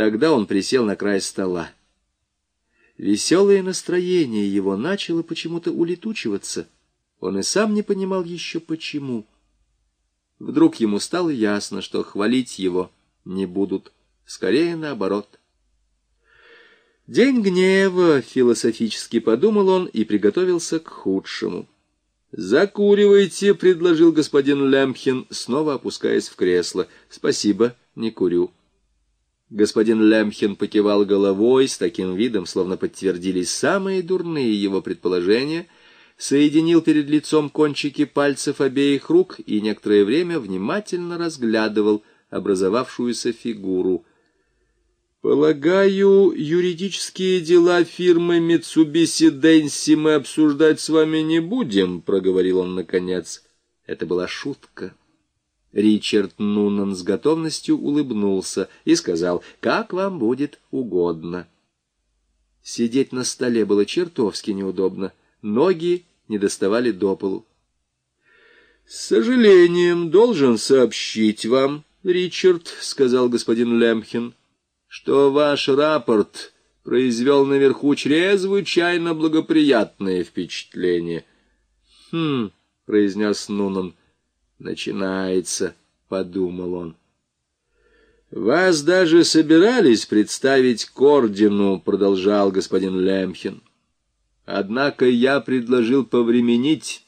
Тогда он присел на край стола. Веселое настроение его начало почему-то улетучиваться. Он и сам не понимал еще почему. Вдруг ему стало ясно, что хвалить его не будут. Скорее наоборот. День гнева, философически подумал он и приготовился к худшему. «Закуривайте», — предложил господин Лемхин, снова опускаясь в кресло. «Спасибо, не курю». Господин Лемхин покивал головой с таким видом, словно подтвердились самые дурные его предположения, соединил перед лицом кончики пальцев обеих рук и некоторое время внимательно разглядывал образовавшуюся фигуру. «Полагаю, юридические дела фирмы Mitsubishi Densi мы обсуждать с вами не будем», — проговорил он наконец. Это была шутка. Ричард Нунан с готовностью улыбнулся и сказал, «Как вам будет угодно». Сидеть на столе было чертовски неудобно. Ноги не доставали до полу. «С сожалением должен сообщить вам, Ричард, — сказал господин Лемхин, — что ваш рапорт произвел наверху чрезвычайно благоприятное впечатление». «Хм», — произнес Нунан, — Начинается, — подумал он. «Вас даже собирались представить к ордену», — продолжал господин Лемхин. «Однако я предложил повременить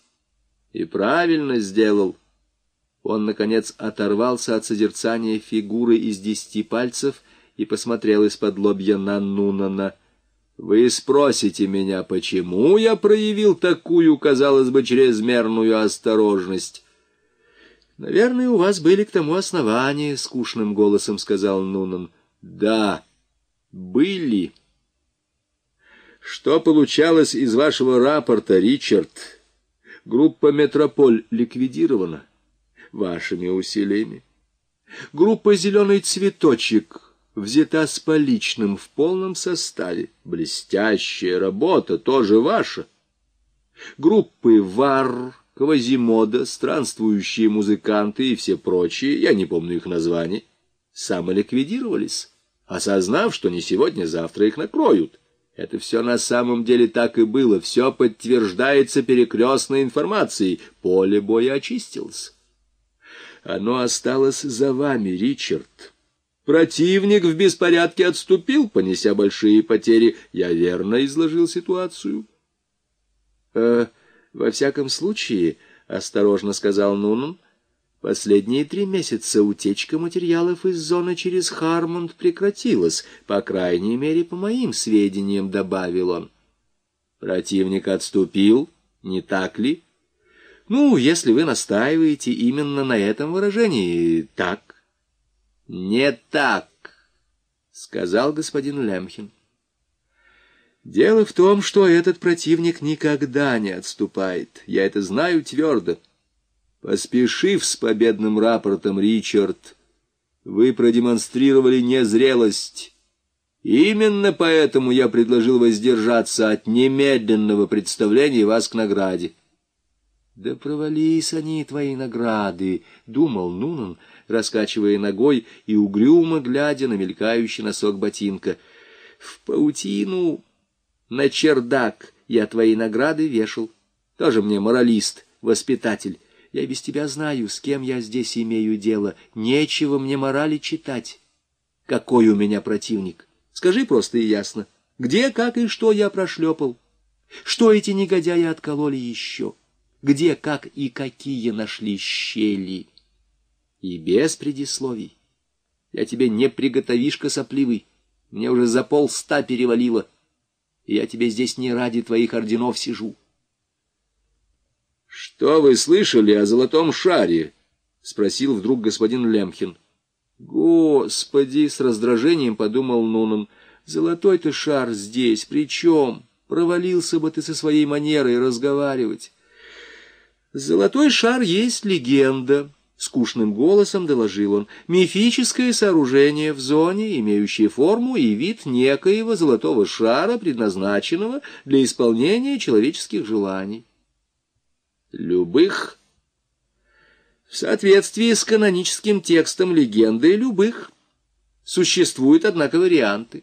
и правильно сделал». Он, наконец, оторвался от созерцания фигуры из десяти пальцев и посмотрел из-под лобья на Нунана. «Вы спросите меня, почему я проявил такую, казалось бы, чрезмерную осторожность?» «Наверное, у вас были к тому основания», — скучным голосом сказал Нунан. «Да, были». «Что получалось из вашего рапорта, Ричард? Группа «Метрополь» ликвидирована вашими усилиями. Группа «Зеленый цветочек» взята с поличным в полном составе. Блестящая работа, тоже ваша. Группы «Вар» Квазимода, странствующие музыканты и все прочие, я не помню их названий, самоликвидировались, осознав, что не сегодня-завтра их накроют. Это все на самом деле так и было, все подтверждается перекрестной информацией, поле боя очистилось. Оно осталось за вами, Ричард. Противник в беспорядке отступил, понеся большие потери. Я верно изложил ситуацию. Э, во всяком случае, — осторожно сказал Нунан, — последние три месяца утечка материалов из зоны через Хармонд прекратилась, по крайней мере, по моим сведениям, — добавил он. Противник отступил, не так ли? Ну, если вы настаиваете именно на этом выражении, так. Не так, — сказал господин Лемхин. Дело в том, что этот противник никогда не отступает. Я это знаю твердо. Поспешив с победным рапортом, Ричард, вы продемонстрировали незрелость. Именно поэтому я предложил воздержаться от немедленного представления вас к награде. «Да провались они, твои награды!» — думал Нунан, раскачивая ногой и угрюмо глядя на мелькающий носок ботинка. «В паутину...» На чердак я твои награды вешал. Тоже мне моралист, воспитатель. Я без тебя знаю, с кем я здесь имею дело. Нечего мне морали читать. Какой у меня противник? Скажи просто и ясно. Где, как и что я прошлепал? Что эти негодяи откололи еще? Где, как и какие нашли щели? И без предисловий. Я тебе не приготовишь сопливый. Мне уже за полста перевалило я тебе здесь не ради твоих орденов сижу. — Что вы слышали о золотом шаре? — спросил вдруг господин Лемхин. — Господи! — с раздражением подумал Нунан. — Золотой-то шар здесь, при чем? Провалился бы ты со своей манерой разговаривать. Золотой шар есть легенда, скучным голосом доложил он, мифическое сооружение в зоне, имеющее форму и вид некоего золотого шара, предназначенного для исполнения человеческих желаний. Любых. В соответствии с каноническим текстом легенды любых. Существуют, однако, варианты.